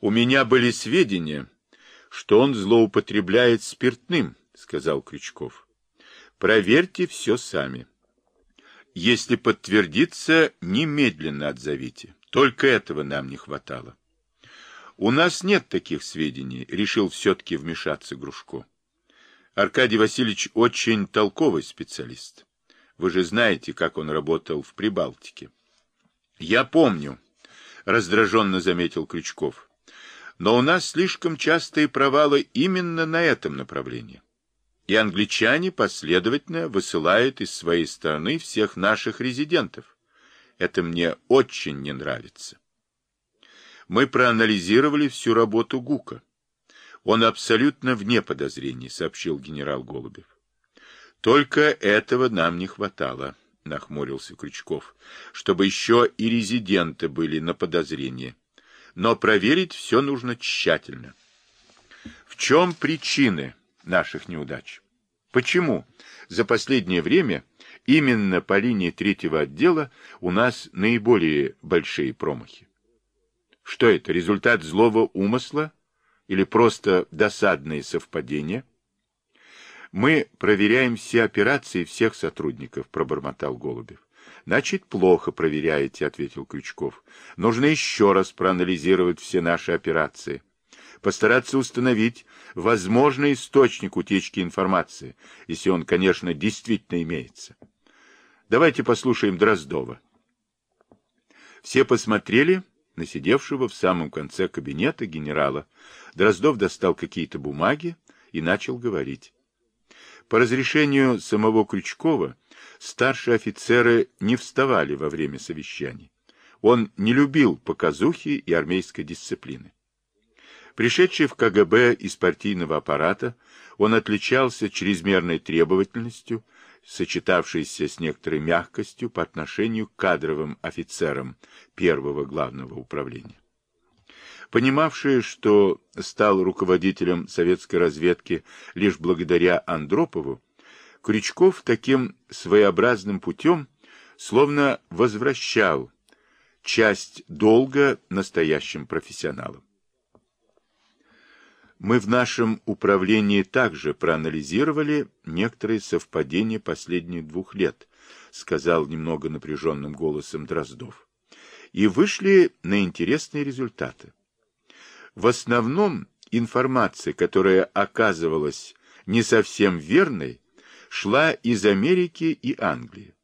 У меня были сведения, что он злоупотребляет спиртным, сказал Крючков. Проверьте все сами. Если подтвердится, немедленно отзовите. Только этого нам не хватало. У нас нет таких сведений, решил все-таки вмешаться Грушко. Аркадий Васильевич очень толковый специалист. Вы же знаете, как он работал в Прибалтике. Я помню, раздраженно заметил Крючков. Но у нас слишком частые провалы именно на этом направлении. И англичане последовательно высылают из своей страны всех наших резидентов. Это мне очень не нравится. Мы проанализировали всю работу ГУКа. Он абсолютно вне подозрений, сообщил генерал Голубев. Только этого нам не хватало, нахмурился Крючков, чтобы еще и резиденты были на подозрении. Но проверить все нужно тщательно. В чем причины наших неудач? Почему за последнее время именно по линии третьего отдела у нас наиболее большие промахи? Что это, результат злого умысла или просто досадные совпадения? Мы проверяем все операции всех сотрудников, пробормотал Голубев. Значит, плохо проверяете, ответил Крючков. Нужно еще раз проанализировать все наши операции. Постараться установить возможный источник утечки информации, если он, конечно, действительно имеется. Давайте послушаем Дроздова. Все посмотрели на сидевшего в самом конце кабинета генерала. Дроздов достал какие-то бумаги и начал говорить. По разрешению самого Крючкова старшие офицеры не вставали во время совещаний. Он не любил показухи и армейской дисциплины. Пришедший в КГБ из партийного аппарата, он отличался чрезмерной требовательностью, сочетавшейся с некоторой мягкостью по отношению к кадровым офицерам первого главного управления. Понимавший, что стал руководителем советской разведки лишь благодаря Андропову, Крючков таким своеобразным путем словно возвращал часть долга настоящим профессионалам. Мы в нашем управлении также проанализировали некоторые совпадения последних двух лет, сказал немного напряженным голосом Дроздов, и вышли на интересные результаты. В основном информация, которая оказывалась не совсем верной, шла из Америки и Англии.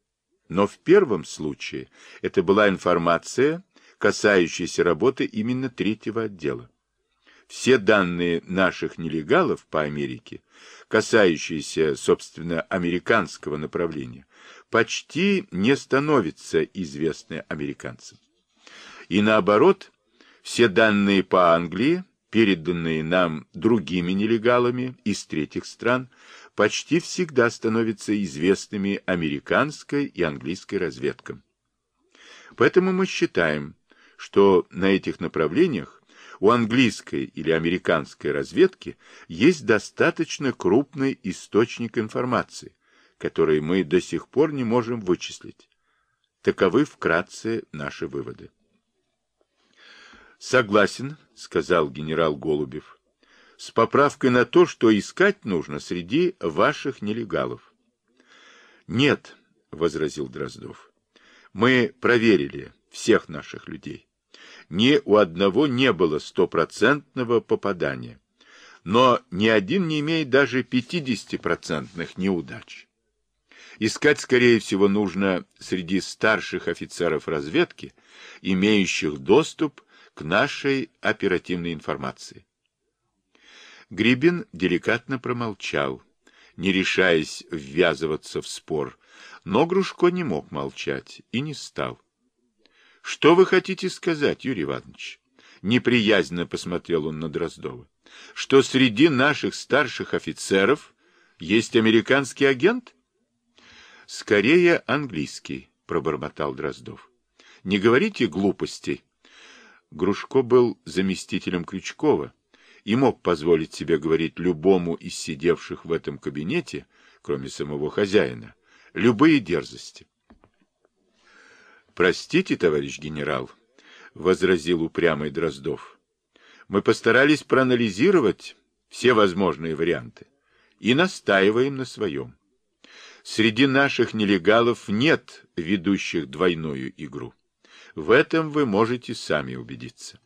Но в первом случае это была информация, касающаяся работы именно третьего отдела. Все данные наших нелегалов по Америке, касающиеся, собственно, американского направления, почти не становятся известны американцам. И наоборот, все данные по Англии, переданные нам другими нелегалами из третьих стран, почти всегда становятся известными американской и английской разведкам. Поэтому мы считаем, что на этих направлениях у английской или американской разведки есть достаточно крупный источник информации, который мы до сих пор не можем вычислить. Таковы вкратце наши выводы. Согласен, сказал генерал Голубев, с поправкой на то, что искать нужно среди ваших нелегалов. Нет, возразил Дроздов. Мы проверили всех наших людей. Ни у одного не было стопроцентного попадания, но ни один не имеет даже пятидесятипроцентных неудач. Искать, скорее всего, нужно среди старших офицеров разведки, имеющих доступ к нашей оперативной информации. Грибин деликатно промолчал, не решаясь ввязываться в спор, но Грушко не мог молчать и не стал. — Что вы хотите сказать, Юрий Иванович? Неприязненно посмотрел он на Дроздова. — Что среди наших старших офицеров есть американский агент? — Скорее английский, — пробормотал Дроздов. — Не говорите глупостей. Грушко был заместителем Крючкова и мог позволить себе говорить любому из сидевших в этом кабинете, кроме самого хозяина, любые дерзости. «Простите, товарищ генерал», — возразил упрямый Дроздов. Мы постарались проанализировать все возможные варианты и настаиваем на своем. Среди наших нелегалов нет ведущих двойную игру. В этом вы можете сами убедиться.